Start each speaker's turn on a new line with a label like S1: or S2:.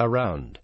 S1: Around.